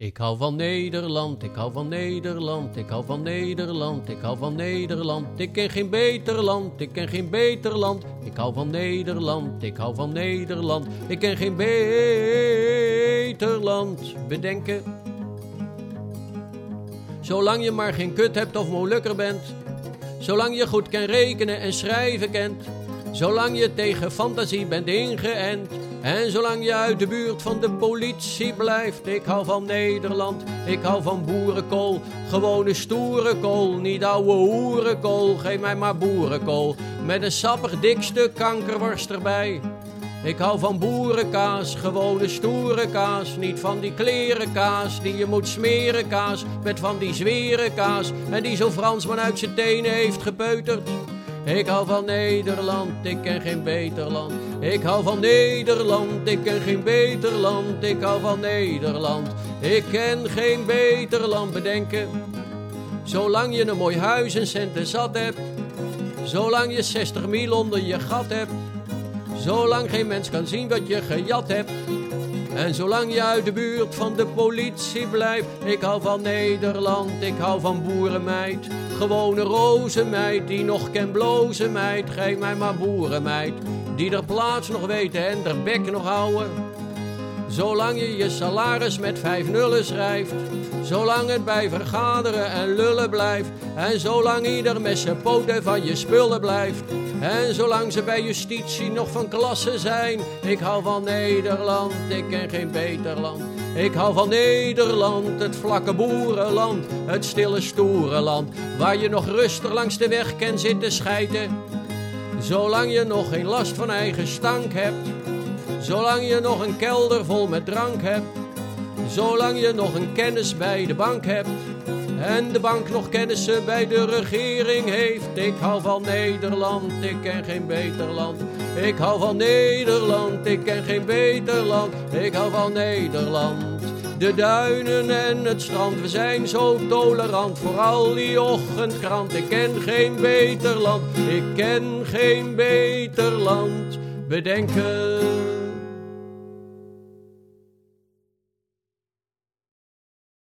Ik hou van Nederland, ik hou van Nederland, ik hou van Nederland, ik hou van Nederland. Ik ken geen beter land, ik ken geen beter land. Ik hou van Nederland, ik hou van Nederland. Ik ken geen beter land. Bedenken. Zolang je maar geen kut hebt of molukker bent. Zolang je goed kan rekenen en schrijven kent. Zolang je tegen fantasie bent ingeënt. En zolang je uit de buurt van de politie blijft. Ik hou van Nederland, ik hou van boerenkool. Gewone stoere kool, niet ouwe hoerenkool. Geef mij maar boerenkool. Met een sappig dik stuk kankerworst erbij. Ik hou van boerenkaas, gewone stoere kaas. Niet van die klerenkaas die je moet smeren kaas. Met van die zwere kaas. En die zo'n Fransman uit zijn tenen heeft gepeuterd. Ik hou van Nederland, ik ken geen beter land. Ik hou van Nederland, ik ken geen beter land. Ik hou van Nederland, ik ken geen beter land. Bedenken, zolang je een mooi huis en centen zat hebt. Zolang je 60 mil onder je gat hebt. Zolang geen mens kan zien wat je gejat hebt. En zolang je uit de buurt van de politie blijft, ik hou van Nederland, ik hou van boerenmeid. Gewone rozenmeid, die nog ken blozen meid, geef mij maar boerenmeid. Die er plaats nog weten en der bek nog houden. Zolang je je salaris met vijf nullen schrijft. Zolang het bij vergaderen en lullen blijft. En zolang ieder met zijn poten van je spullen blijft. En zolang ze bij justitie nog van klasse zijn. Ik hou van Nederland, ik ken geen beter land. Ik hou van Nederland, het vlakke boerenland. Het stille stoere land. Waar je nog rustig langs de weg kan zitten schijten. Zolang je nog geen last van eigen stank hebt. Zolang je nog een kelder vol met drank hebt. Zolang je nog een kennis bij de bank hebt. En de bank nog kennissen bij de regering heeft. Ik hou van Nederland, ik ken geen beter land. Ik hou van Nederland, ik ken geen beter land. Ik hou van Nederland. De duinen en het strand, we zijn zo tolerant. Vooral die ochtendkrant, ik ken geen beter land. Ik ken geen beter land. Bedenken.